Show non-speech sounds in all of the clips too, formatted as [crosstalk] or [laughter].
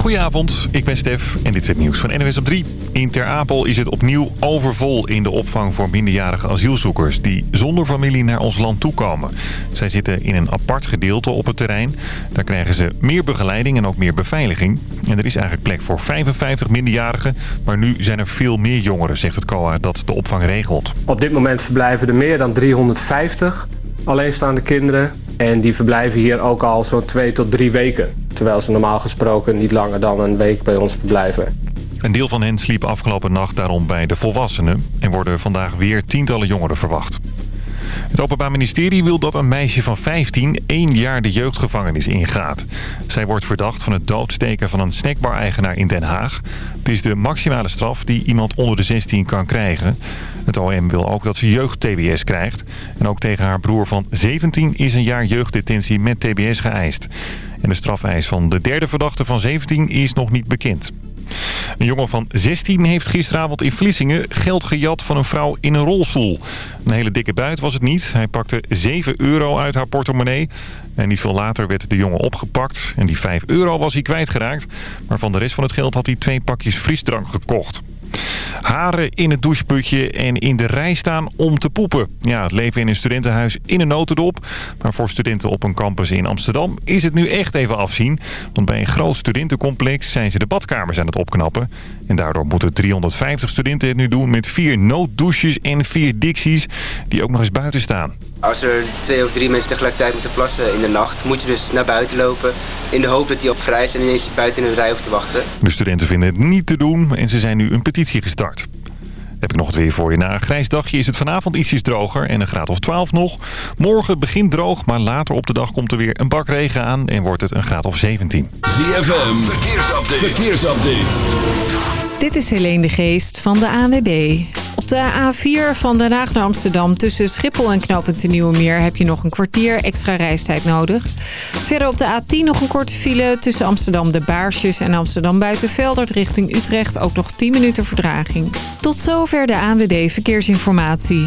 Goedenavond, ik ben Stef en dit is het nieuws van NWS op 3. In Ter Apel is het opnieuw overvol in de opvang voor minderjarige asielzoekers... die zonder familie naar ons land toekomen. Zij zitten in een apart gedeelte op het terrein. Daar krijgen ze meer begeleiding en ook meer beveiliging. En er is eigenlijk plek voor 55 minderjarigen... maar nu zijn er veel meer jongeren, zegt het COA, dat de opvang regelt. Op dit moment verblijven er meer dan 350 alleenstaande kinderen. En die verblijven hier ook al zo'n twee tot drie weken. Terwijl ze normaal gesproken niet langer dan een week bij ons verblijven. Een deel van hen sliep afgelopen nacht daarom bij de volwassenen... en worden vandaag weer tientallen jongeren verwacht. Het Openbaar Ministerie wil dat een meisje van 15 één jaar de jeugdgevangenis ingaat. Zij wordt verdacht van het doodsteken van een snackbar-eigenaar in Den Haag. Het is de maximale straf die iemand onder de 16 kan krijgen. Het OM wil ook dat ze jeugd-TBS krijgt. En ook tegen haar broer van 17 is een jaar jeugddetentie met TBS geëist. En de strafeis van de derde verdachte van 17 is nog niet bekend. Een jongen van 16 heeft gisteravond in Vlissingen geld gejat van een vrouw in een rolstoel. Een hele dikke buit was het niet. Hij pakte 7 euro uit haar portemonnee. En niet veel later werd de jongen opgepakt. En die 5 euro was hij kwijtgeraakt. Maar van de rest van het geld had hij twee pakjes frisdrank gekocht. Haren in het doucheputje en in de rij staan om te poepen. Ja, het leven in een studentenhuis in een notendop. Maar voor studenten op een campus in Amsterdam is het nu echt even afzien. Want bij een groot studentencomplex zijn ze de badkamers aan het opknappen. En daardoor moeten 350 studenten het nu doen met vier nooddouches en vier dixies die ook nog eens buiten staan. Als er twee of drie mensen tegelijkertijd moeten plassen in de nacht... moet je dus naar buiten lopen in de hoop dat die op vrij is... en ineens buiten in een rij hoeft te wachten. De studenten vinden het niet te doen en ze zijn nu een petitie gestart. Heb ik nog het weer voor je. Na een grijs dagje is het vanavond ietsjes droger en een graad of 12 nog. Morgen begint droog, maar later op de dag komt er weer een bak regen aan... en wordt het een graad of 17. ZFM, verkeersupdate. verkeersupdate. Dit is Helene de Geest van de ANWB. Op de A4 van Den Haag naar Amsterdam tussen Schiphol en Knoopend de Nieuwe Meer... heb je nog een kwartier extra reistijd nodig. Verder op de A10 nog een korte file tussen Amsterdam de Baarsjes... en Amsterdam Buitenveldert richting Utrecht ook nog 10 minuten verdraging. Tot zover de ANWB Verkeersinformatie.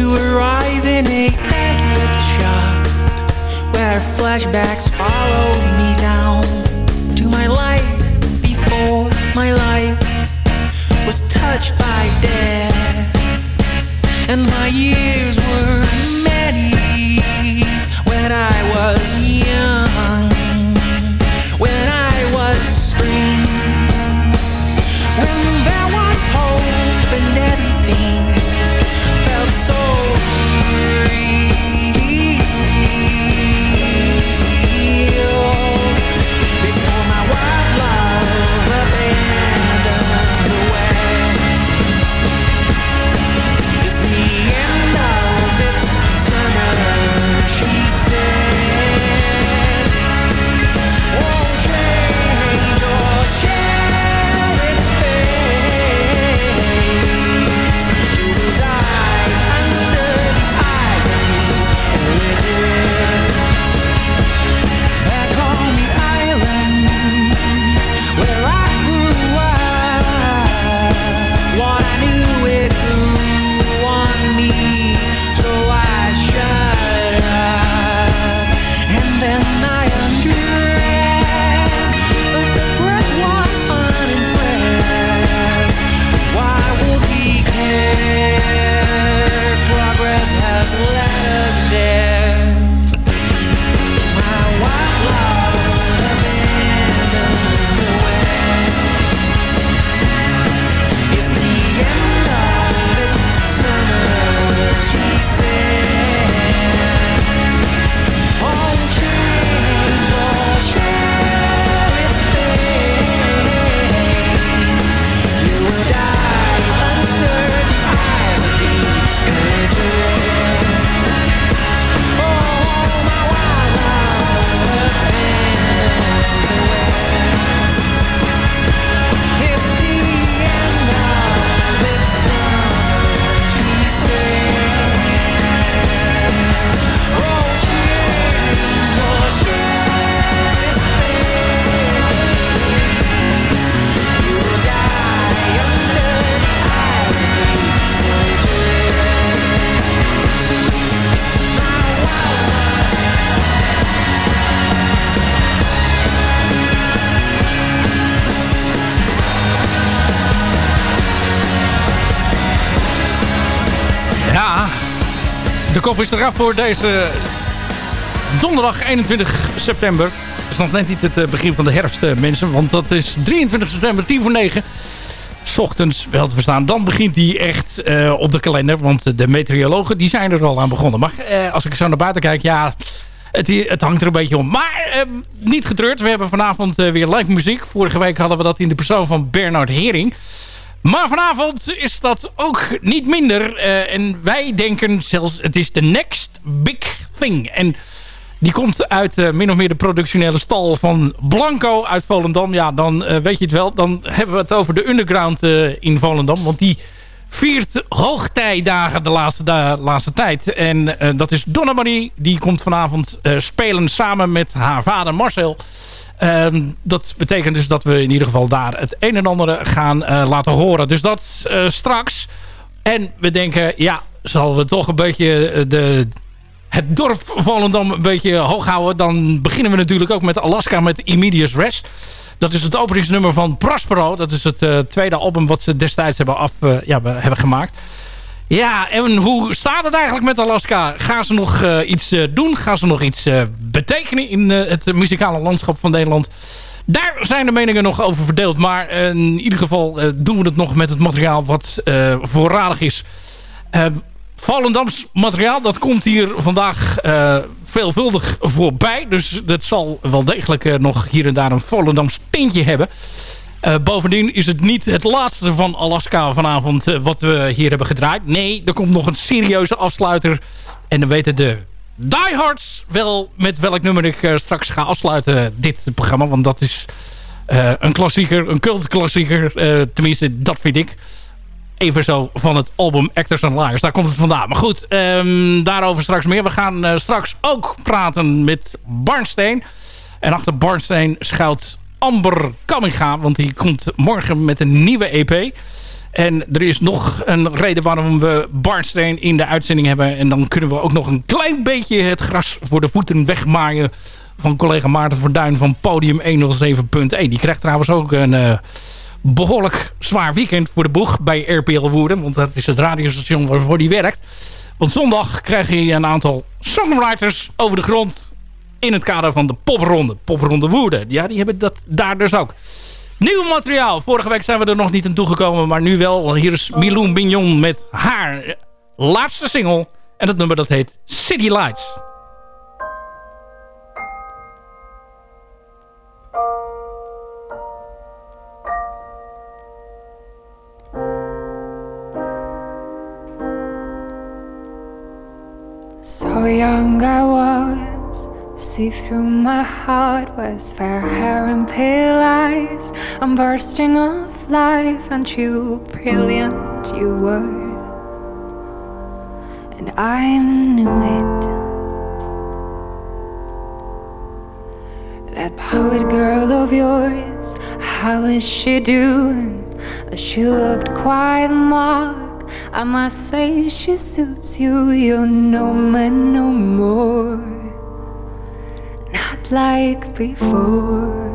To arrive in a desolate shot where flashbacks followed me down to my life before my life was touched by death. And my years were many when I was young when I was spring when there was hope and everything is eraf voor deze donderdag 21 september. Het is nog net niet het eh, begin van de herfst, eh, mensen. Want dat is 23 september, 10 voor 9. S ochtends wel te verstaan. Dan begint die echt uh, op de kalender. Want de meteorologen die zijn er al aan begonnen. Maar als ik zo naar buiten kijk, ja... Het, het, hangt er een beetje om. Maar uh, niet getreurd. We hebben vanavond weer live muziek. Vorige week hadden we dat in de persoon van Bernard Hering. Maar vanavond is dat ook niet minder. Uh, en wij denken zelfs, het is de next big thing. En die komt uit uh, min of meer de productionele stal van Blanco uit Volendam. Ja, dan uh, weet je het wel. Dan hebben we het over de underground in Volendam. Want die viert hoogtijdagen de laatste, de laatste tijd. En dat is Donna Marie. Die komt vanavond spelen samen met haar vader Marcel... Uh, dat betekent dus dat we in ieder geval daar het een en ander gaan uh, laten horen. Dus dat uh, straks. En we denken, ja, zal we toch een beetje de, het dorp Volendam een beetje hoog houden. Dan beginnen we natuurlijk ook met Alaska met Immediate Rest. Dat is het openingsnummer van Prospero. Dat is het tweede album wat ze destijds hebben, af, ja, hebben gemaakt. Ja, en hoe staat het eigenlijk met Alaska? Gaan ze nog uh, iets uh, doen? Gaan ze nog iets uh, betekenen in het muzikale landschap van Nederland? Daar zijn de meningen nog over verdeeld. Maar in ieder geval doen we het nog met het materiaal wat voorradig is. Volendams materiaal, dat komt hier vandaag veelvuldig voorbij. Dus dat zal wel degelijk nog hier en daar een Volendams tintje hebben. Uh, bovendien is het niet het laatste van Alaska vanavond uh, wat we hier hebben gedraaid. Nee, er komt nog een serieuze afsluiter. En dan weten de diehards wel met welk nummer ik uh, straks ga afsluiten dit programma. Want dat is een klassieker, een cultklassieker. tenminste, dat vind ik. Even zo van het album Actors and Liars. Daar komt het vandaan. Maar goed, um, daarover straks meer. We gaan straks ook praten met Barnsteen. En achter Barnsteen schuilt Amber Kamminga. Want die komt morgen met een nieuwe EP. En er is nog een reden waarom we Barnsteen in de uitzending hebben. En dan kunnen we ook nog een klein beetje het gras voor de voeten wegmaaien... van collega Maarten Verduin van Podium 107.1. Die krijgt trouwens ook een uh, behoorlijk zwaar weekend voor de boeg bij RPL Woerden. Want dat is het radiostation waarvoor die werkt. Want zondag krijg je een aantal songwriters over de grond in het kader van de popronde. Popronde Woerden. Ja, die hebben dat daar dus ook. Nieuw materiaal. Vorige week zijn we er nog niet aan toegekomen, maar nu wel. Hier is Milou Bignon met haar laatste single. En dat nummer dat heet City Lights. Through my heart was fair hair and pale eyes. I'm bursting of life, and you brilliant you were, and I knew it. That poet girl of yours, how is she doing? She looked quite mock. I must say she suits you. You're no man no more like before.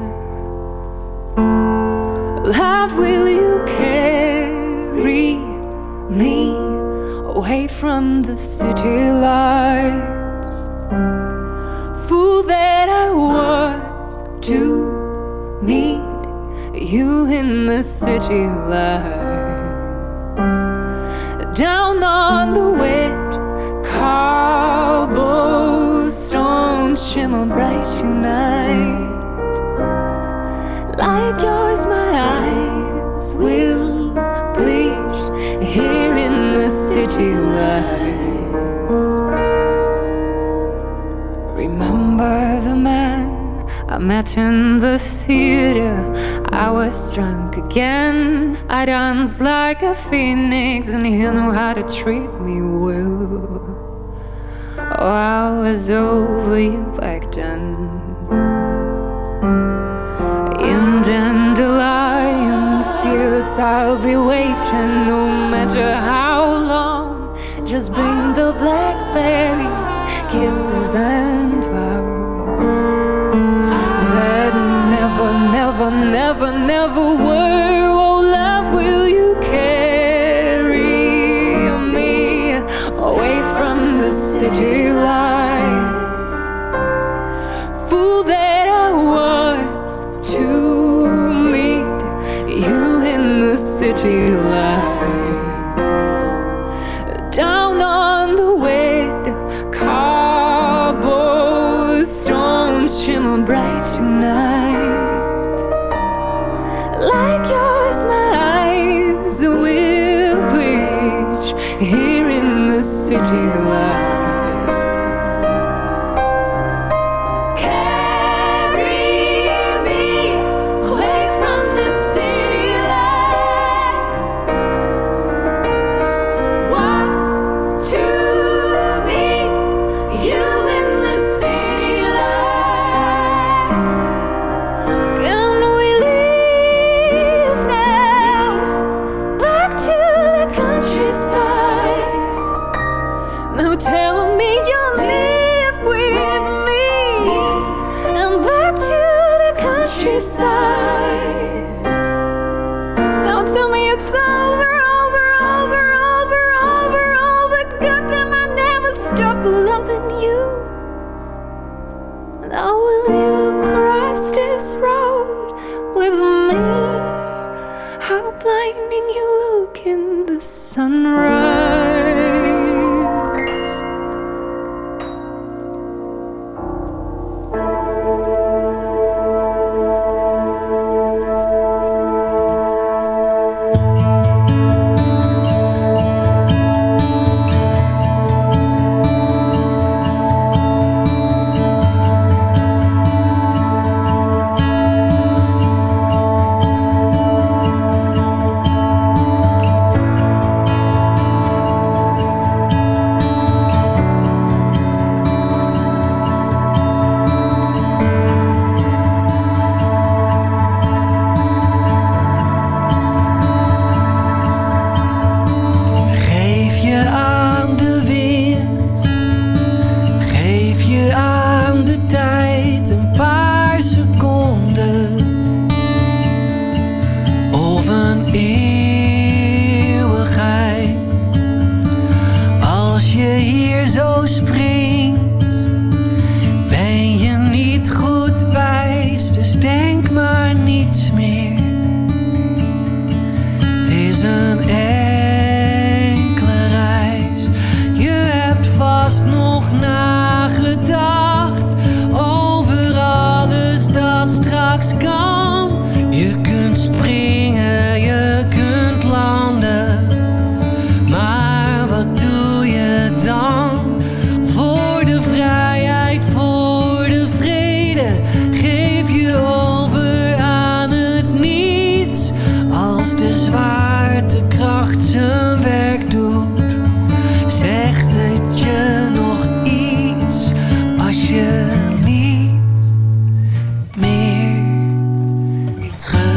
Love, will you carry me away from the city lights? Fool that I was to meet you in the city lights. Down on the wet met in the theater? I was drunk again. I danced like a phoenix, and he knew how to treat me well. Oh, I was over you back then. In dandelion fields, I'll be waiting no matter how long. Just bring the blackberries, kisses, and flowers. Terug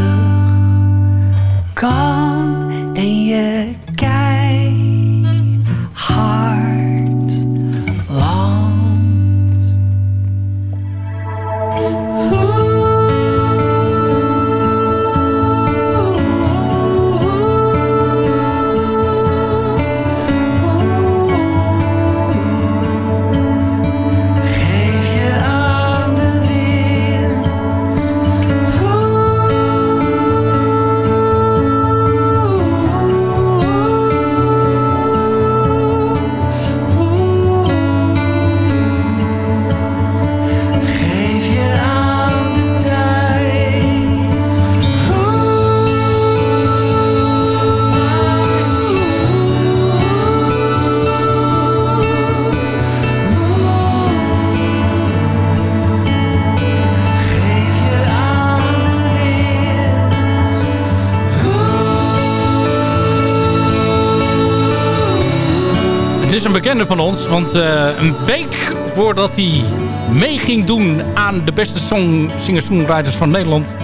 want eh, een week voordat hij mee ging doen aan de beste song, singer-songwriters van Nederland,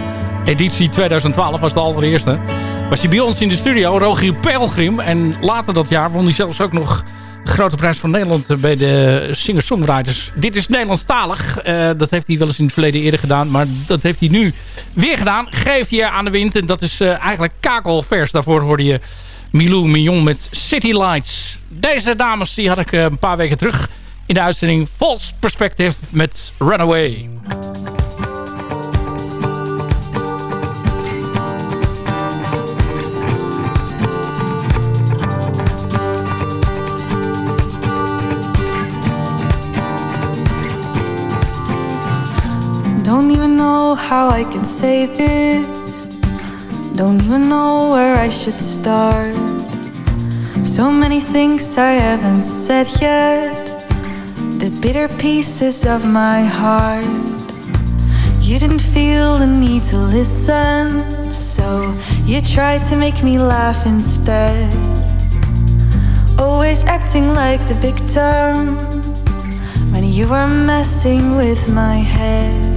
editie 2012 was de allereerste, was hij bij ons in de studio, Rogier Pelgrim. En later dat jaar won hij zelfs ook nog de grote prijs van Nederland bij de singer-songwriters. Dit is Nederlandstalig. Eh dat heeft hij wel eens in het verleden eerder gedaan, maar dat heeft hij nu weer gedaan. Geef je aan de wind en dat is eh, eigenlijk kakelvers. Daarvoor hoorde je Milou Mignon met City Lights. Deze dames die had ik eh, een paar weken terug in de uitzending False Perspective met Runaway. Don't even know how I can say this. Don't even know where I should start. So many things I haven't said yet. The bitter pieces of my heart. You didn't feel the need to listen, so you tried to make me laugh instead. Always acting like the victim when you were messing with my head.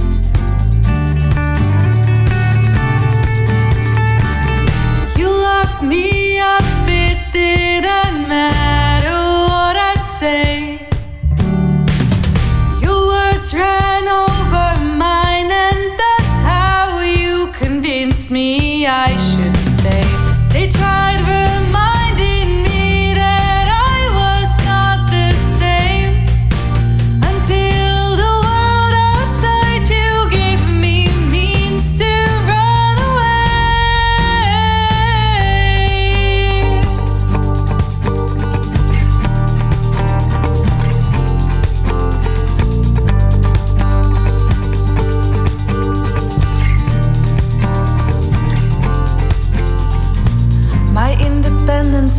You me say. Your words ran over mine, and that's how you convinced me I should stay. They tried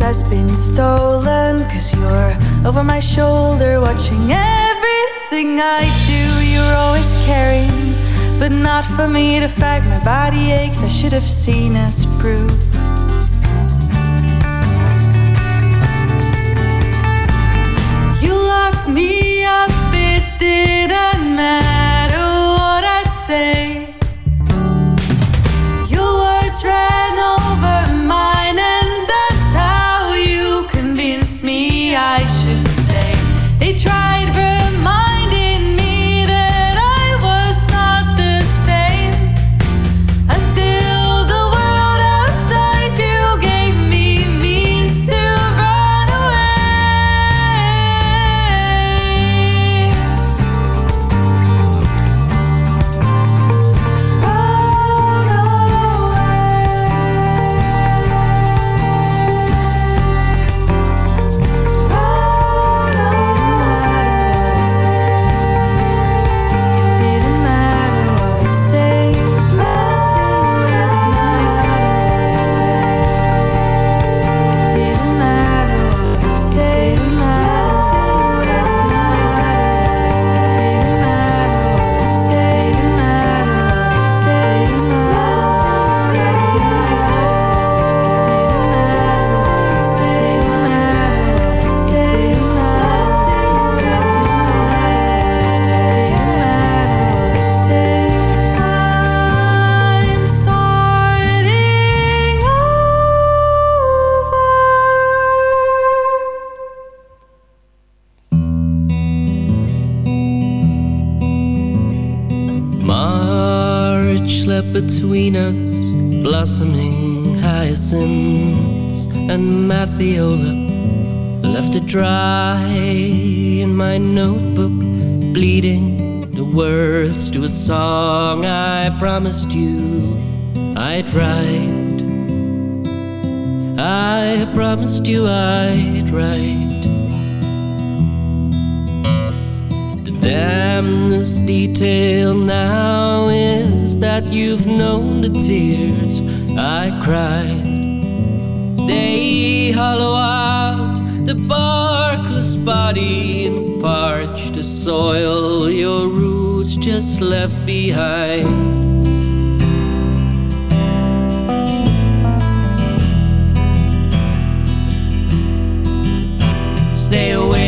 has been stolen. Cause you're over my shoulder, watching everything I do. You're always caring, but not for me. The fact my body ached, I should have seen as proof. The damnedest detail now is that you've known the tears I cried. They hollow out the barkless body and parch the soil your roots just left behind. Stay away,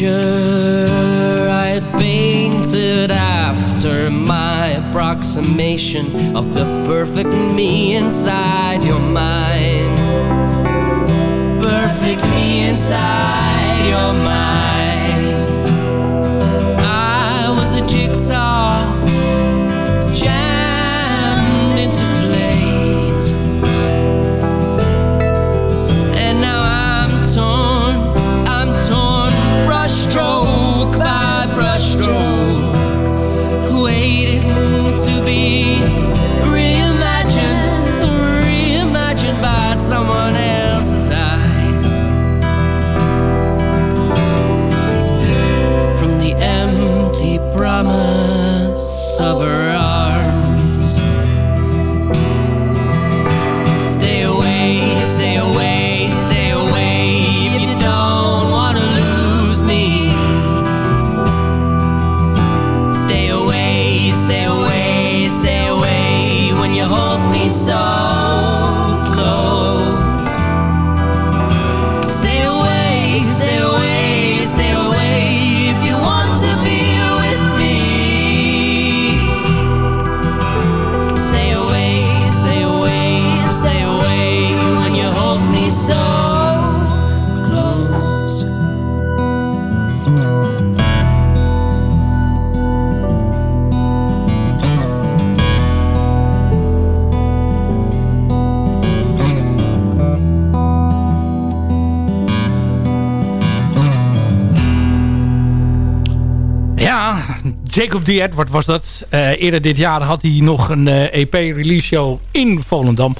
picture I painted after my approximation of the perfect me inside your mind. Perfect me inside your mind. Jacob D. Edward was dat. Eh, eerder dit jaar had hij nog een EP-release show in Volendam.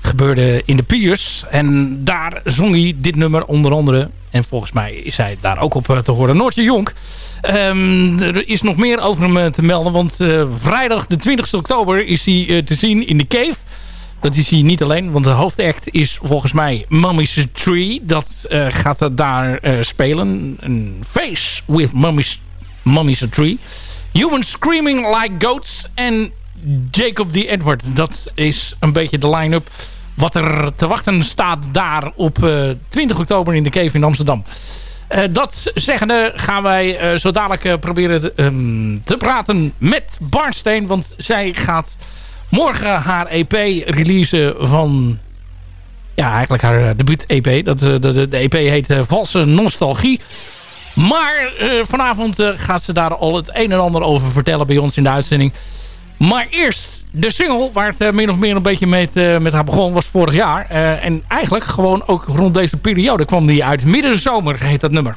Gebeurde in de Piers. En daar zong hij dit nummer onder andere. En volgens mij is hij daar ook op eh, te horen. Noortje Jonk. Ehm, er is nog meer over hem eh, te melden. Want eh, vrijdag de 20 oktober is hij eh, te zien in de Cave. Dat is hij niet alleen, want de hoofdact is volgens mij Mummy's Tree. Dat eh, gaat daar eh, spelen. Een face with Mummy's, Mummy's Tree. Human Screaming Like Goats en Jacob D. Edward. Dat is een beetje de line-up wat er te wachten staat daar op eh, 20 oktober in de Cave in Amsterdam. Eh, dat zeggende gaan wij eh, zo dadelijk eh, proberen te, ehm, te praten met Barnsteen. Want zij gaat morgen haar EP releasen van... Ja, eigenlijk haar eh, debuut-EP. Dat, eh, de, de, EP heet eh, Valse Nostalgie. Maar eh, vanavond eh, gaat ze daar al het een en ander over vertellen bij ons in de uitzending. Maar eerst de single waar het eh, min of meer een beetje met, met haar begon was vorig jaar. En eigenlijk gewoon ook rond deze periode kwam die uit. Middenzomer heet dat nummer.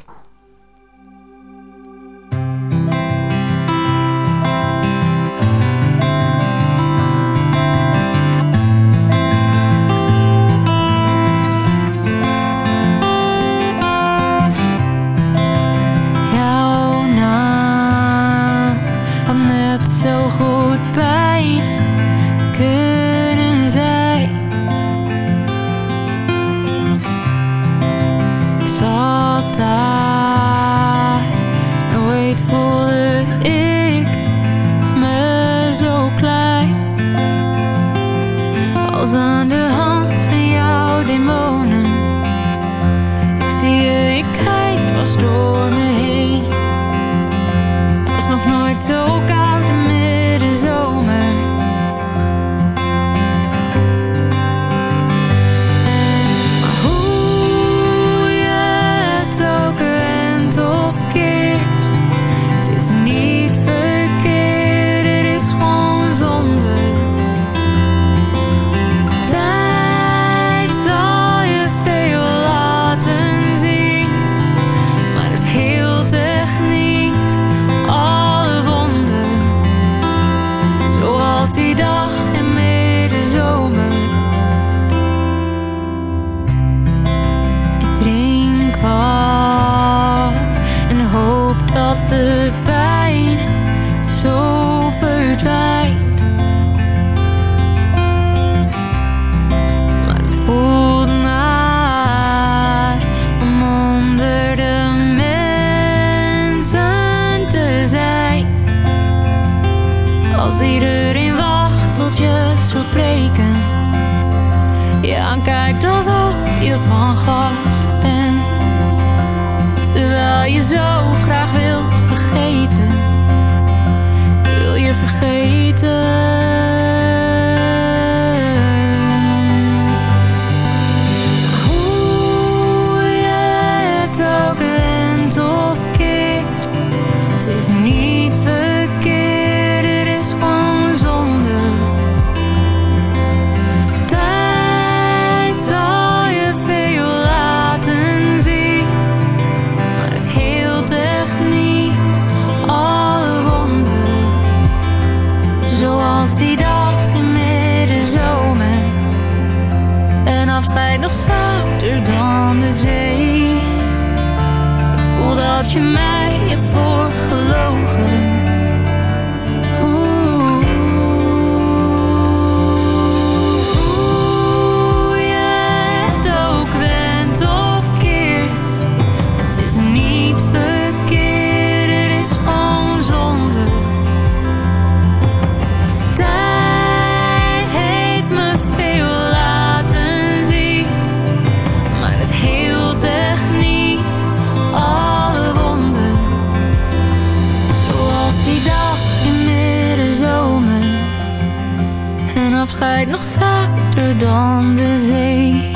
Nog zachter dan de zee.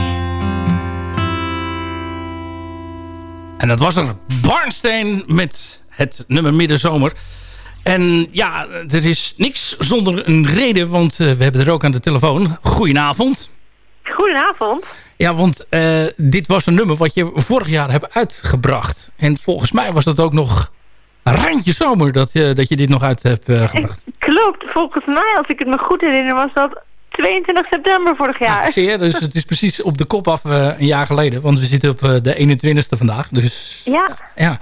En dat was er Barnsteen met het nummer Middenzomer. En ja, er is niks zonder een reden, want eh, we hebben er ook aan de telefoon. Goedenavond. Goedenavond. Ja, want eh, dit was een nummer wat je vorig jaar hebt uitgebracht. En volgens mij was dat ook nog een randje zomer dat, je dat je dit nog uit hebt eh, gebracht. Klopt, volgens mij, als ik het me goed herinner, was dat 22 september vorig jaar. Zie je, dus het is precies op de kop af eh, een jaar geleden. Want we zitten op eh, de 21ste vandaag. Dus Ja, ja.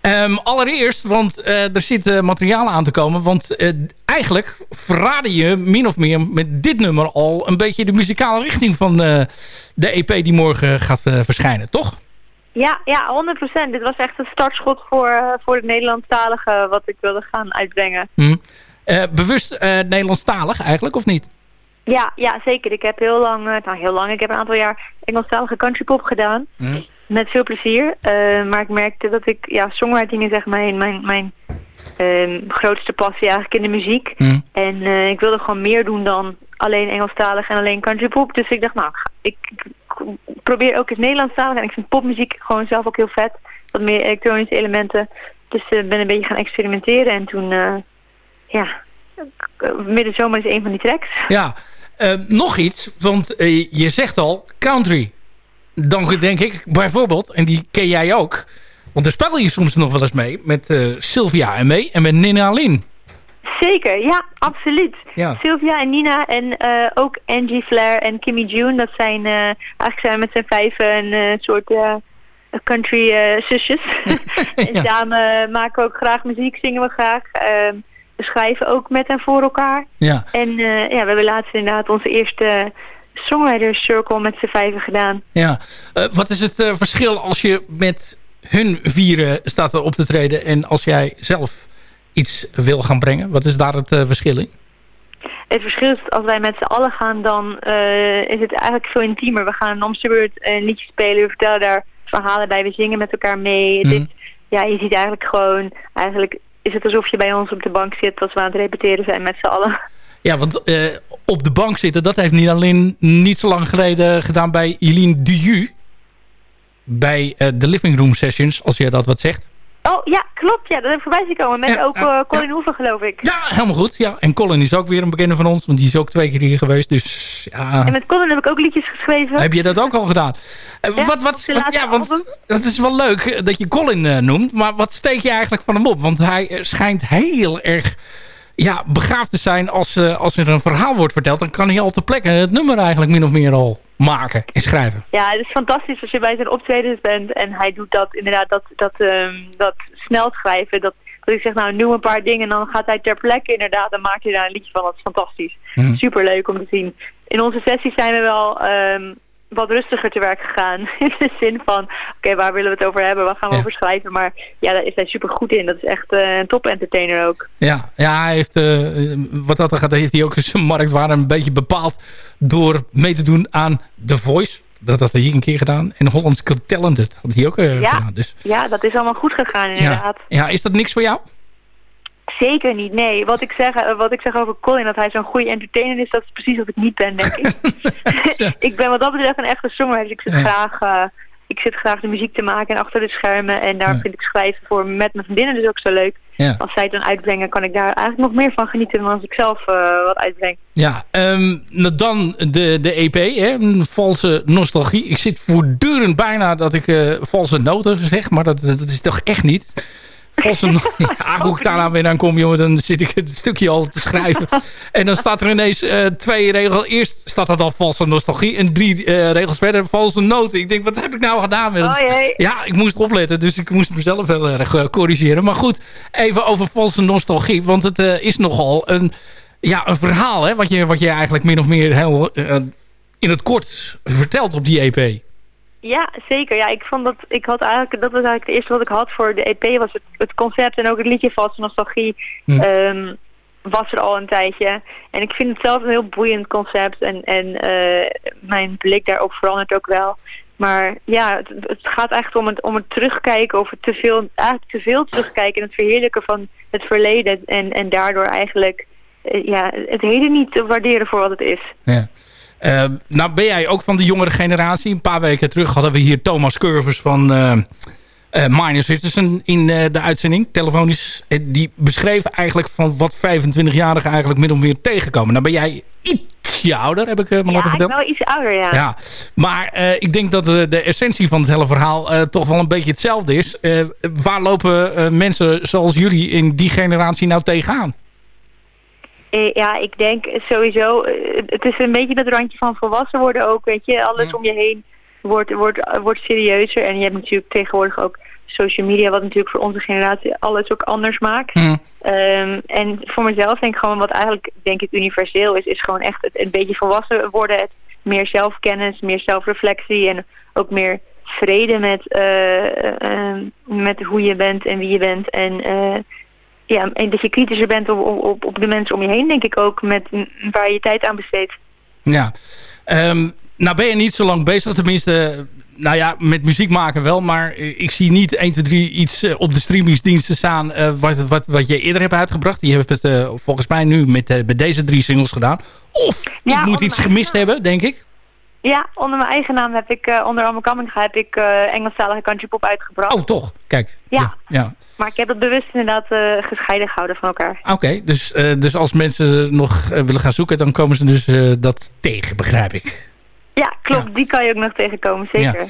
Ehm, allereerst, want eh, er zit materiaal aan te komen. Want eigenlijk verraden je min of meer met dit nummer al... een beetje de muzikale richting van de EP die morgen gaat verschijnen, toch? ja, ja, 100%. Dit was echt een startschot voor, voor het Nederlandstalige wat ik wilde gaan uitbrengen. Hm. Bewust Nederlandstalig eigenlijk, of niet? Ja, ja, zeker. Ik heb heel lang, eh, nou heel lang, ik heb een aantal jaar Engelstalige countrypop gedaan. Met veel plezier. Eh, maar ik merkte dat ik, ja, songwriting is echt mijn, mijn, mijn ehm, grootste passie eigenlijk in de muziek. En eh, ik wilde gewoon meer doen dan alleen Engelstalig en alleen countrypop. Dus ik dacht, nou, ik, probeer ook eens Nederlandstalig. En ik vind popmuziek gewoon zelf ook heel vet. Wat meer elektronische elementen. Dus ik ben een beetje gaan experimenteren. En toen, ja, middenzomer is een van die tracks. Ja, eh, nog iets, want eh, je zegt al country. Dan denk ik bijvoorbeeld, en die ken jij ook... want daar spel je soms nog wel eens mee... met eh, Sylvia en mee en met Nina Lin. Zeker, ja, absoluut. Ja. Sylvia en Nina en eh, ook Angie Flair en Kimmy June. Dat zijn, eigenlijk zijn met z'n vijven een soort country zusjes. [laughs] en Ja. samen maken we ook graag muziek, zingen we graag. Ehm, schrijven ook met en voor elkaar. Ja. En eh, ja, we hebben laatst inderdaad onze eerste songwriters circle met z'n vijven gedaan. Ja. Eh, wat is het eh, verschil als je met hun vieren staat op te treden... en als jij zelf iets wil gaan brengen? Wat is daar het verschil in? Het verschil is dat als wij met z'n allen gaan, dan is het eigenlijk veel intiemer. We gaan de beurt een liedje spelen, we vertellen daar verhalen bij, we zingen met elkaar mee. Mhm. Dit, ja, je ziet eigenlijk gewoon, eigenlijk is het alsof je bij ons op de bank zit als we aan het repeteren zijn met z'n allen. Ja, want eh, op de bank zitten, dat heeft niet alleen niet zo lang geleden gedaan bij Eline Duju. Bij eh, de Living Room Sessions, als jij dat wat zegt. Oh ja, klopt. Ja, dat heb ik voorbij zien komen. Met Ja, ook ja, eh, Colin Hoeven, geloof ik. Ja, helemaal goed. Ja. En Colin is ook weer een bekende van ons, want die is ook twee keer hier geweest. Dus ja, En met Colin heb ik ook liedjes geschreven. heb je dat ook al gedaan? Eh, Ja, wat, wat, ja, want album. dat is wel leuk eh, dat je Colin noemt. Maar wat steek je eigenlijk van hem op? Want hij schijnt heel erg ja, begaafd te zijn als, eh, als er een verhaal wordt verteld. Dan kan hij al ter plekke het nummer eigenlijk min of meer al maken en schrijven. Ja, het is fantastisch als je bij zijn optredens bent en hij doet dat inderdaad, dat, dat, ehm, dat snel schrijven. Dat, dat ik zeg, nou noem een paar dingen en dan gaat hij ter plekke inderdaad en maakt hij daar een liedje van. Dat is fantastisch. Mhm. Superleuk om te zien. In onze sessies zijn we wel ehm, wat rustiger te werk gegaan. [laughs] In de zin van, oké, waar willen we het over hebben? Waar gaan we Ja. over schrijven? Maar ja, daar is hij super goed in. Dat is echt eh, een top entertainer ook. Ja, ja hij heeft, eh, wat dat er gaat, heeft hij ook zijn marktwaarde een beetje bepaald door mee te doen aan The Voice. Dat had hij een keer gedaan. En Hollands Got Talented had hij ook eh, Ja. gedaan. Dus, Ja, dat is allemaal goed gegaan ja. inderdaad. ja, is dat niks voor jou? Zeker niet, nee. Wat ik zeg, eh, wat ik zeg over Colin, dat hij zo'n goede entertainer is, dat is precies wat ik niet ben, denk ik. [laughs] [laughs] ik ben wat dat betreft een echte songwriter. Ik zit, Ja. graag, eh, ik zit graag de muziek te maken en achter de schermen. En daar Ja. vind ik schrijven voor met mijn vriendinnen dus ook zo leuk. Ja. Als zij het dan uitbrengen, kan ik daar eigenlijk nog meer van genieten dan als ik zelf eh, wat uitbreng. Ja, ehm, dan de, de EP, hè, valse nostalgie. Ik zit voortdurend bijna dat ik valse noten zeg, maar dat, dat is toch echt niet. Valse... [laughs] ja, hoe ik daarna weer aan kom, jongen, dan zit ik het stukje al te schrijven. en dan staat er ineens eh, twee regels. Eerst staat het al valse nostalgie en drie eh, regels verder valse noten. Ik denk, wat heb ik nou gedaan? Met Oh. Ja, ik moest opletten, dus ik moest mezelf heel erg eh, corrigeren. Maar goed, even over valse nostalgie, want het eh, is nogal een, ja, een verhaal, hè, wat je, wat je eigenlijk min of meer heel in het kort vertelt op die EP. Ja, zeker. Ja, ik vond dat ik had eigenlijk dat was eigenlijk het eerste wat ik had voor de EP was het, het concept en ook het liedje Valse Nostalgie Hm. ehm, was er al een tijdje. En ik vind het zelf een heel boeiend concept en, en eh, mijn blik daarop verandert ook wel. Maar ja, het, het gaat eigenlijk om het, om het terugkijken of het te veel, eigenlijk te veel terugkijken en het verheerlijken van het verleden en, en daardoor eigenlijk eh, ja, het heden niet te waarderen voor wat het is. Ja. Eh, nou ben jij ook van de jongere generatie. Een paar weken terug hadden we hier Thomas Curvers van uh, uh, Minor Citizen in uh, de uitzending, telefonisch. Die beschreef eigenlijk van wat 25-jarigen eigenlijk min of meer tegenkomen. Nou ben jij ietsje ouder, heb ik me ja, laten vertellen. Ja, wel iets ouder, ja. ja. Maar ik denk dat de, de, essentie van het hele verhaal toch wel een beetje hetzelfde is. waar lopen mensen zoals jullie in die generatie nou tegenaan? Ja, ik denk sowieso, het is een beetje dat randje van volwassen worden ook, weet je. Alles om je heen wordt, wordt, wordt serieuzer. En je hebt natuurlijk tegenwoordig ook social media, wat natuurlijk voor onze generatie alles ook anders maakt. Um, en voor mezelf denk ik gewoon, wat eigenlijk denk ik universeel is, is gewoon echt het een beetje volwassen worden. Het meer zelfkennis, meer zelfreflectie en ook meer vrede met, uh, uh, met hoe je bent en wie je bent. En uh, ja, en dat je kritischer bent op, op, op de mensen om je heen, denk ik ook, met waar je tijd aan besteedt. Ja, um, nou ben je niet zo lang bezig, tenminste, nou ja, met muziek maken wel, maar ik zie niet 1, 2, 3 iets op de streamingsdiensten staan uh, wat, wat, wat je eerder hebt uitgebracht. Je hebt het uh, volgens mij nu met, uh, met deze drie singles gedaan. Of ja, ik moet iets gemist hebben, denk ik. Ja, onder mijn eigen naam heb ik, onder Alma Kamminga heb ik Engelstalige country pop uitgebracht. Oh, toch? Kijk. Ja. ja, ja. Maar ik heb het bewust inderdaad uh, gescheiden gehouden van elkaar. Oké, okay, dus, uh, dus als mensen nog uh, willen gaan zoeken, dan komen ze dus dat tegen, begrijp ik. Ja, klopt. Ja. Die kan je ook nog tegenkomen, zeker.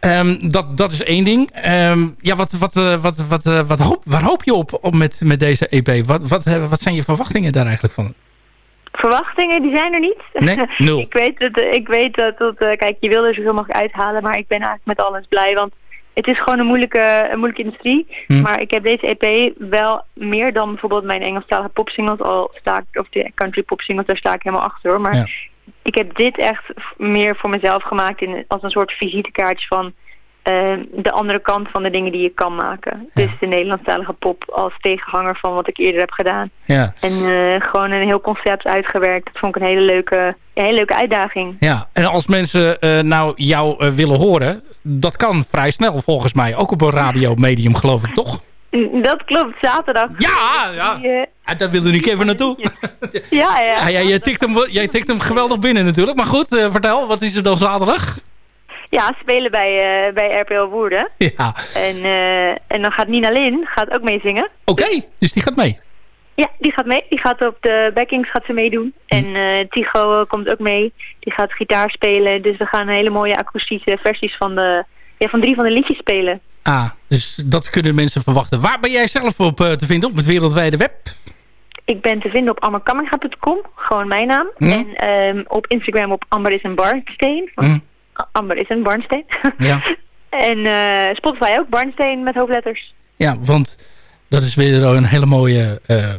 Ja. Um, dat, dat is één ding. Um, ja, wat, wat, wat, wat, wat hoop, waar hoop je op, op met, met deze EP? Wat, wat, wat zijn je verwachtingen daar eigenlijk van? Verwachtingen, die zijn er niet. Nee, nul. [laughs] ik weet, dat, ik weet dat, dat kijk, je wil er zoveel mogelijk uithalen, maar ik ben eigenlijk met alles blij, want het is gewoon een moeilijke, een moeilijke industrie. Hm. Maar ik heb deze EP wel meer dan bijvoorbeeld mijn Engelstalige popsingles. Al sta ik, of de country popsingles, daar sta ik helemaal achter hoor. Maar ja. ik heb dit echt meer voor mezelf gemaakt in, als een soort visitekaartje van uh, de andere kant van de dingen die je kan maken. Ja. Dus de Nederlandstalige pop als tegenhanger van wat ik eerder heb gedaan. Ja. En uh, gewoon een heel concept uitgewerkt. Dat vond ik een hele leuke, een hele leuke uitdaging. Ja, en als mensen uh, nou jou willen horen, dat kan vrij snel volgens mij. Ook op een radiomedium geloof ik, toch? Dat klopt, zaterdag. Ja, ja. Uh, en daar wilde ik even naartoe. ja, ja. [laughs] ja, ja jij, tikt hem, jij tikt hem geweldig binnen natuurlijk. Maar goed, vertel, wat is er dan zaterdag? Ja, spelen bij, uh, bij RPL Woerden. Ja. En, uh, en dan gaat Nina Lin gaat ook meezingen. Oké, okay, dus die gaat mee? Ja, die gaat mee. Die gaat op de backings gaat ze meedoen. Hm. En uh, Tigo komt ook mee. Die gaat gitaar spelen. Dus we gaan hele mooie akoestische versies van, de, ja, van drie van de liedjes spelen. Ah, dus dat kunnen mensen verwachten. Waar ben jij zelf op te vinden op het wereldwijde web? Ik ben te vinden op amberkamminga.com, gewoon mijn naam. Hm. En um, op Instagram op Amber is een. Amber is een Barnsteen. Ja. [laughs] en uh, Spotify ook, Barnsteen met hoofdletters. Ja, want dat is weer een hele mooie, uh,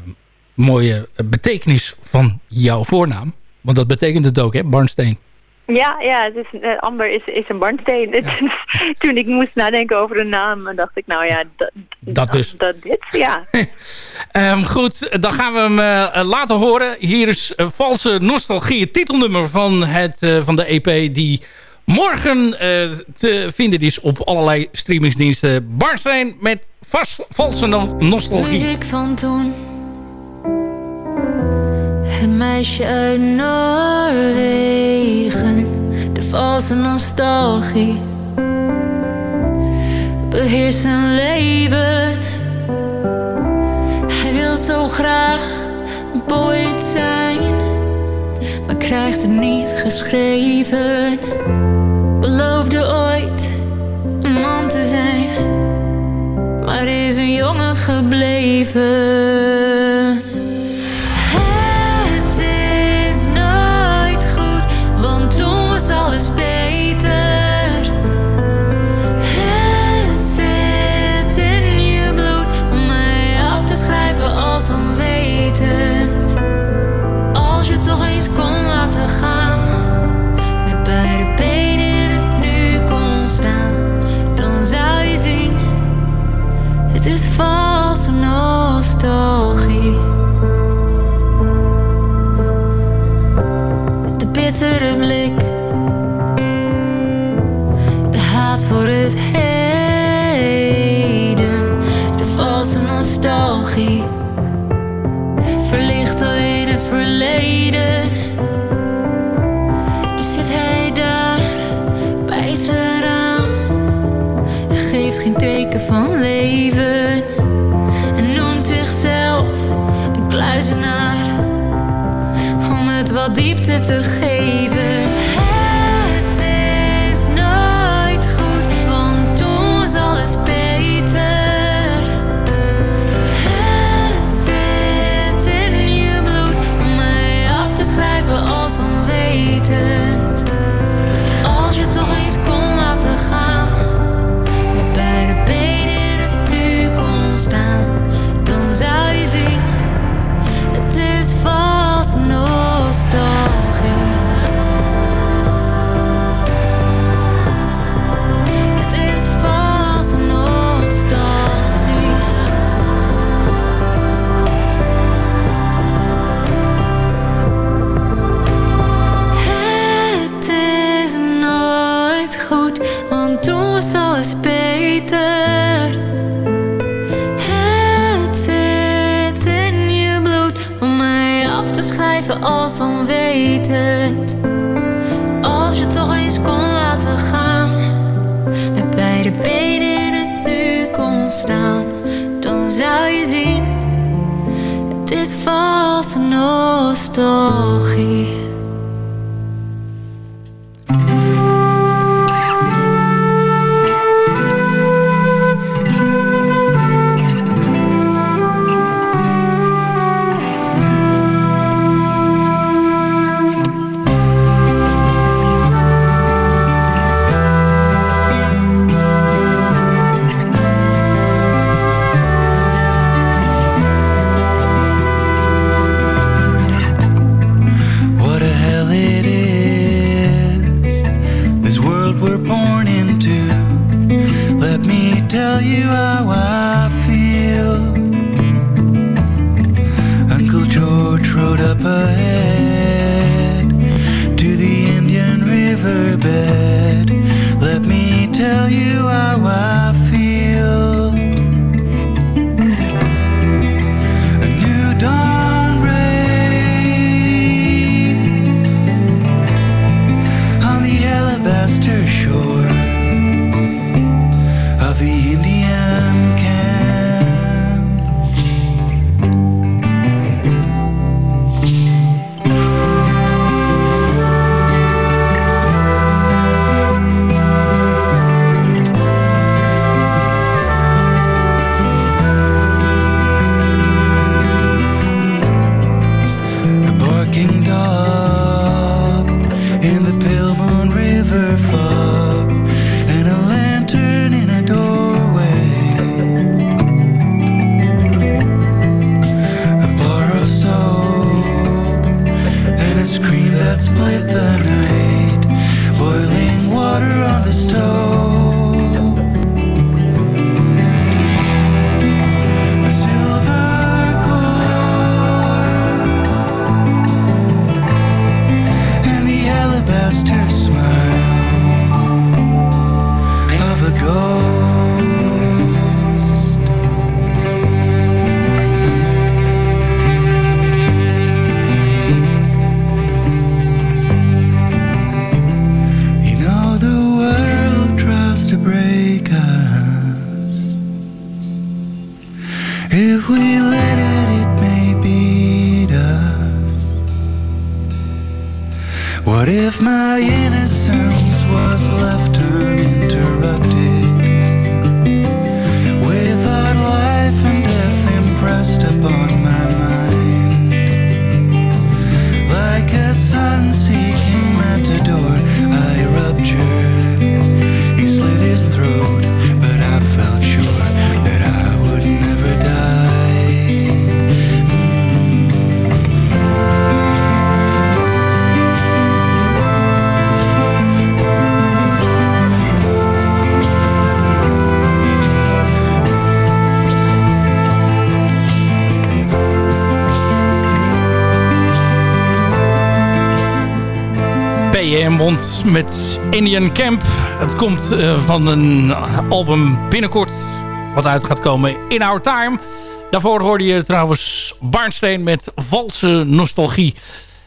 mooie betekenis van jouw voornaam. Want dat betekent het ook, hè, Barnsteen. Ja, ja het is, uh, Amber is, is een barnsteen. Ja. [laughs] Toen ik moest nadenken over een naam, dacht ik, nou ja, dat, dat dus. Dat, dit, ja. um, [laughs] goed, dan gaan we hem uh, laten horen. Hier is uh, Valse Nostalgie, het titelnummer van, het, van de EP die morgen te vinden is op allerlei streamingsdiensten. Barnsteen met vast, Valse no Nostalgie. Muziek van toen een meisje uit Noorwegen, de valse nostalgie. Beheerst zijn leven. Hij wil zo graag een poëet zijn, maar krijgt het niet geschreven. Beloofde ooit een man te zijn, maar is een jongen gebleven. Te geven. Zou je zien, het is valse nostalgie. IAM Bond met Indian Camp. Het komt uh, van een album binnenkort wat uit gaat komen in Our Time. Daarvoor hoorde je trouwens Barnsteen met valse nostalgie.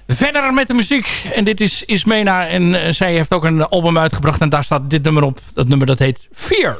Verder met de muziek. En dit is Ismena. En uh, zij heeft ook een album uitgebracht. En daar staat dit nummer op. Dat nummer dat heet Fear.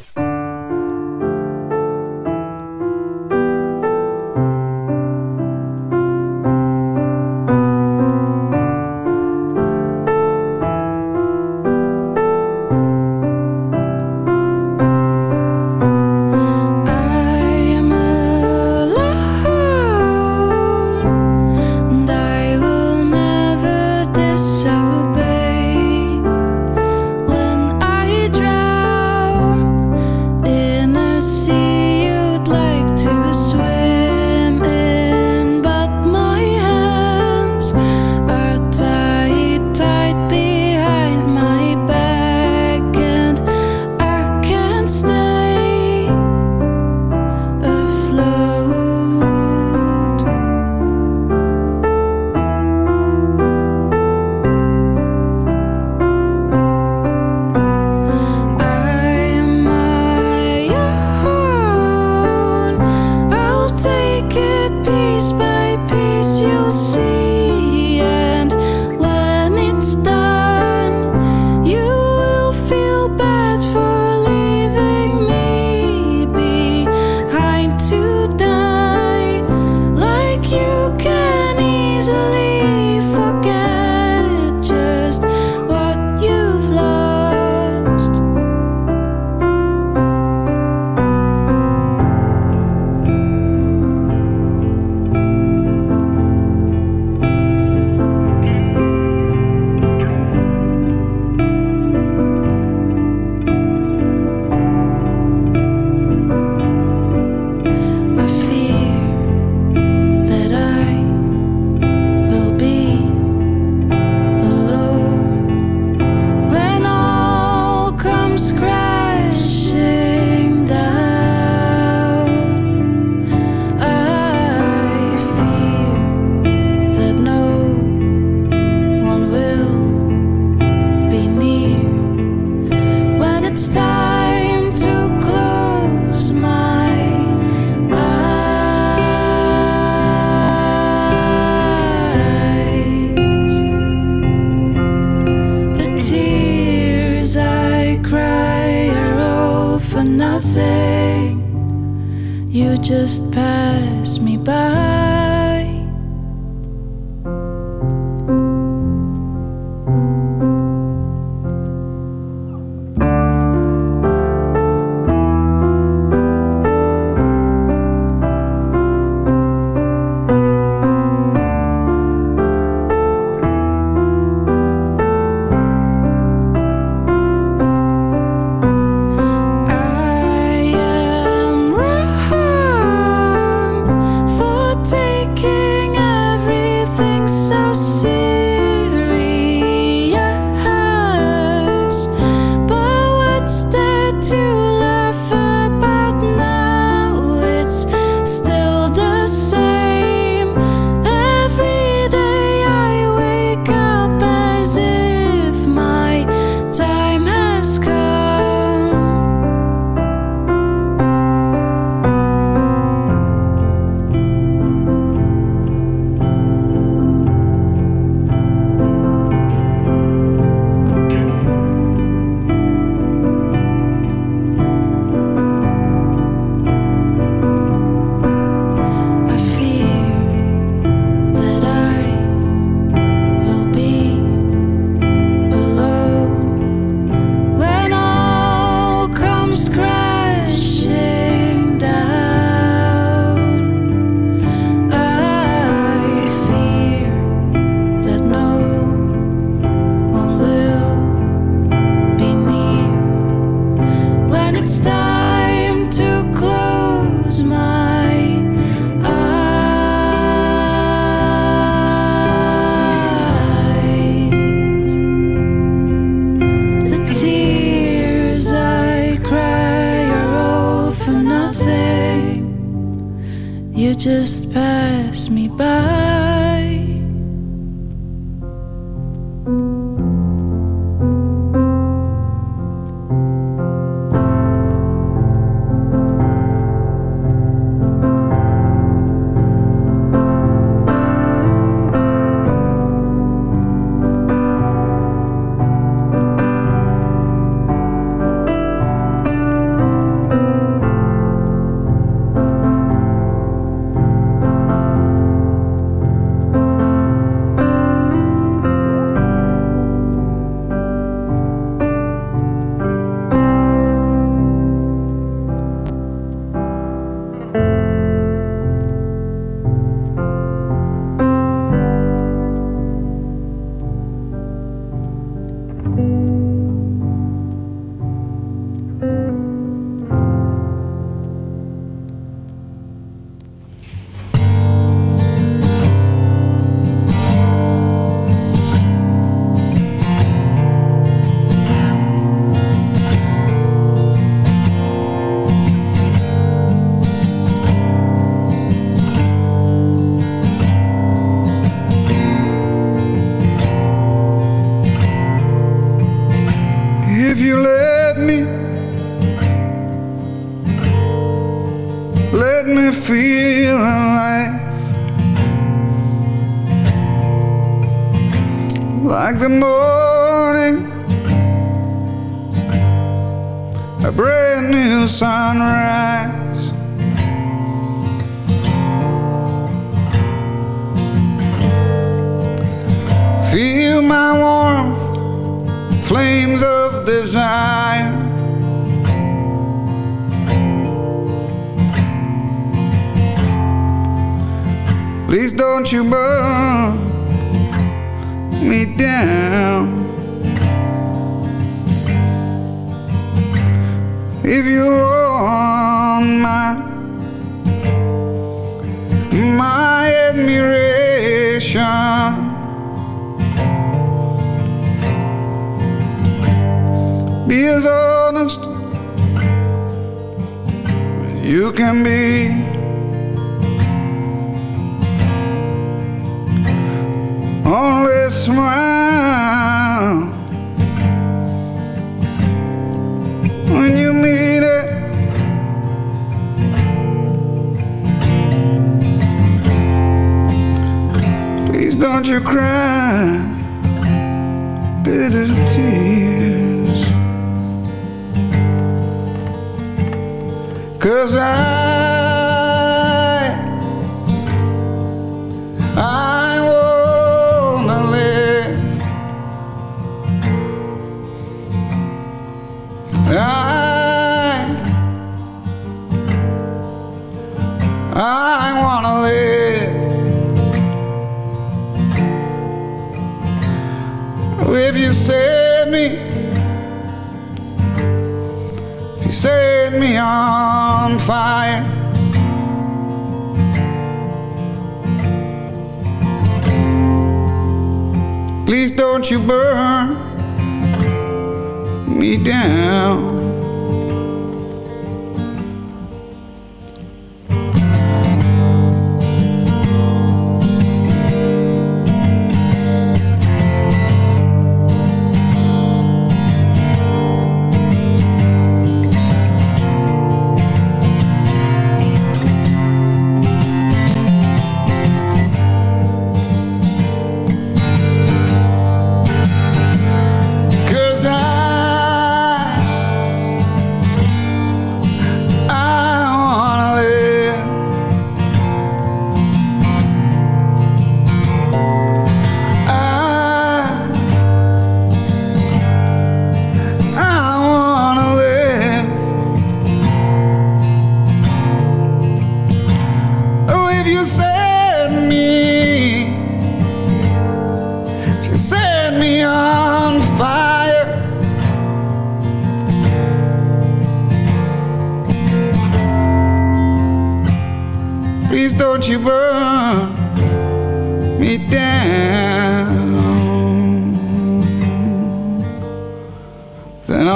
Please don't you cry bitter tears. Cause I, I fire. Please don't you burn me down.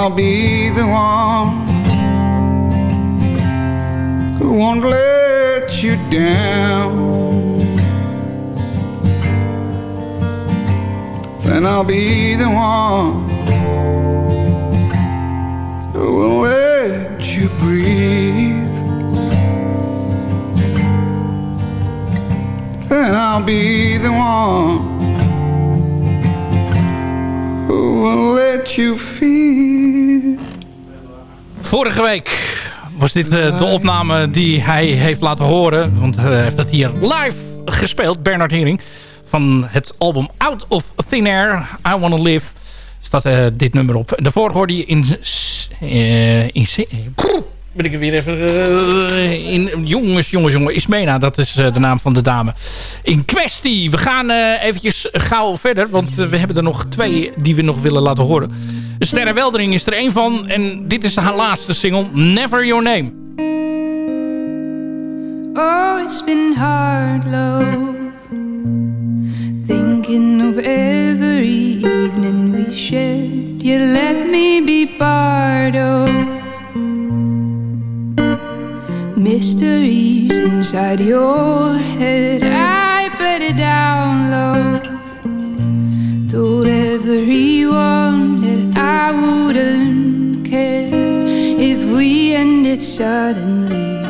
I'll be the one Who won't let you down. Then I'll be the one Who will let you breathe. Then I'll be the one Who will let you feel Vorige week was dit eh, de opname die hij heeft laten horen. Want hij heeft dat hier live gespeeld, Bernard Hering. Van het album Out of Thin Air, I Wanna Live, staat eh, dit nummer op. Daarvoor hoorde je in... eh, in ben ik er weer even... in, jongens, jongens, jongens. Ismena, dat is de naam van de dame. In kwestie. We gaan eventjes gauw verder. Want we hebben er nog twee die we nog willen laten horen. Sterre Weldering is er één van. En dit is haar laatste single. Never Your Name. Oh, it's been hard, love. Thinking of every evening we shared. You let me be part of mysteries inside your head. I played it down, love. Told everyone suddenly.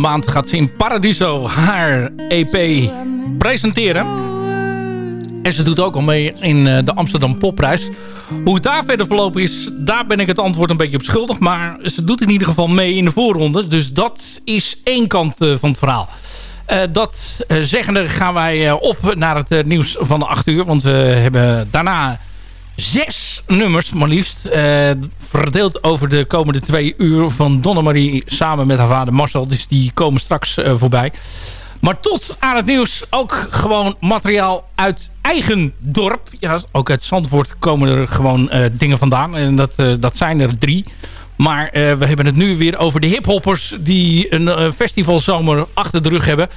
Maand gaat ze in Paradiso haar EP presenteren. En ze doet ook al mee in eh, de Amsterdam Popprijs. Hoe het daar verder verlopen is, daar ben ik het antwoord een beetje op schuldig. Maar ze doet in ieder geval mee in de voorronde. Dus dat is één kant eh, van het verhaal. Eh, dat uh, zeggende gaan wij uh, op naar het uh, nieuws van de 8 uur. Want we hebben daarna zes nummers maar liefst. verdeeld over de komende twee uur van Donna Marie samen met haar vader Marcel. Dus die komen straks voorbij. Maar tot aan het nieuws ook gewoon materiaal uit eigen dorp. Ja, ook uit Zandvoort komen er gewoon dingen vandaan. En dat, dat zijn er drie. Maar we hebben het nu weer over de hiphoppers die een festivalzomer achter de rug hebben.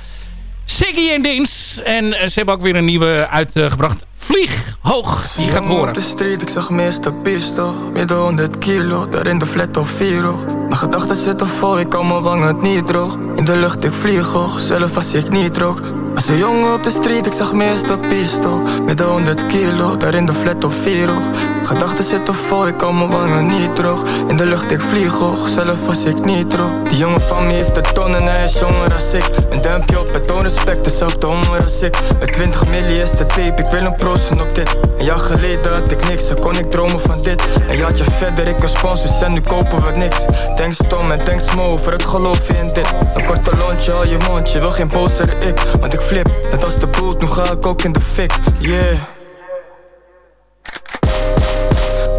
Siggy en Dins. En ze hebben ook weer een nieuwe uitgebracht. Vlieg hoog, die gaat horen. op de street, ik zag meester pistool. Midden 100 kilo, daar in de flat of vier hoog. Mijn gedachten zitten vol, ik kan mijn wangen het niet droog. In de lucht, ik vlieg hoog, zelf was ik niet droog. Als een jongen op de street, ik zag meester pistool. Midden 100 kilo, daar in de flat of vier hoog. Gedachten zitten vol, ik kan mijn wangen niet droog. In de lucht, ik vlieg hoog, zelf was ik niet droog. Die jongen van me heeft de ton en hij is jonger als ik. Een duimpje op, het toon respect, dezelfde honger als ik. Met 20 milli is de tape, ik wil een Een jaar geleden had ik niks, dan kon ik dromen van dit. Een jaartje verder, ik een sponsors en nu kopen we niks. Denk stom en denk smo voor het geloof in dit. Een korte lontje, al je mondje, wil geen poster ik. Want ik flip, net als de boot, nu ga ik ook in de fik. Yeah.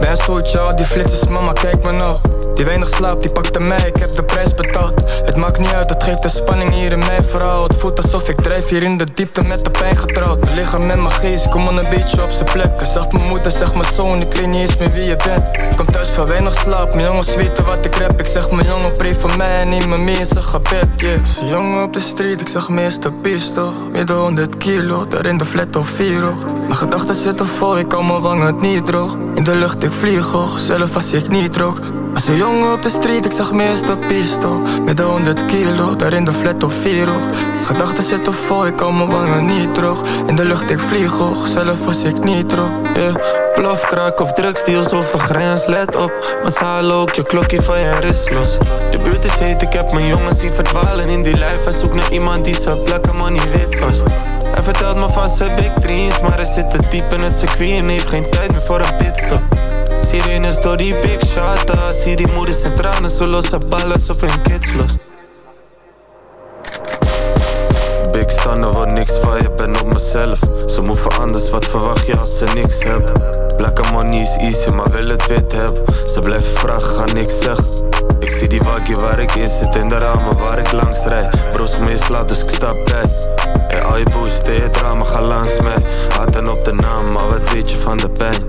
Ben zo chill, die flitsers, mama, kijk me nog. Die weinig slaapt, die pakte mij, ik heb de prijs betaald. Het maakt niet uit, het geeft de spanning hier in mijn verhaal. Het voelt alsof ik drijf hier in de diepte met de pijn getrouwd. Mijn lichaam met mijn geest, kom al een beetje op zijn plek. Ik zag mijn moeder, zeg mijn zoon, ik weet niet eens meer wie je bent. Ik kom thuis van weinig slaap, mijn jongens weten wat ik rap. Ik zeg mijn jongen, pray voor mij en neem me mee in zijn gebed. Yeah. Jongen op de street, ik zag meester pistool. Midden 100 kilo, daar in de flat of vier hoog. Mijn gedachten zitten vol, ik kan mijn wangen niet droog. In de lucht, ik vlieg hoog, zelf was ik niet droog. Als jongen op de street, ik zag meester pistool. Met de 100 kilo, daar in de flat of vier hoog. Gedachten zitten vol, ik kan mijn wangen niet droog. In de lucht, ik vlieg hoog, zelf was ik niet droog. Yeah. Plof, krak of drugsdeals over grens, let op. Want ze halen ook je klokje van je rust los. De buurt is heet, ik heb mijn jongens zien verdwalen in die lijf. En zoek naar iemand die zijn plekken maar niet weet vast. Hij vertelt me van zijn big dreams, maar hij zit te diep in het circuit en heeft geen tijd meer voor een pitstop. Sirenes door die big shot, zie die moeders en tranen, zo losse ballen of hun kids los. Big stander wordt niks van je, ben op mezelf. Ze moeten anders, wat verwacht je als ze niks hebben? Black money is easy, maar wil het wit hebben? Ze blijven vragen, ga niks zeggen. Ik zie die wakkie waar ik in zit in de ramen waar ik langs rijd. Broos me slaat, dus ik stap bij Hey, al je boos, het ramen, ga langs mij. Hadden op de naam, maar wat weet je van de pijn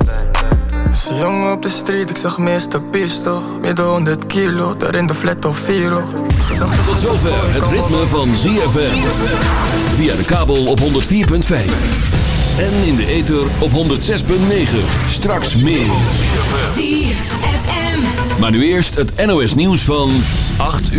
Een jongen op de street, ik zag meeste pisto Midden 100 kilo, daar in de flat of 4 Tot zover het ritme van ZFM. Via de kabel op 104.5. En in de ether op 106.9. Straks meer. ZFM. Maar nu eerst het NOS nieuws van 8 uur.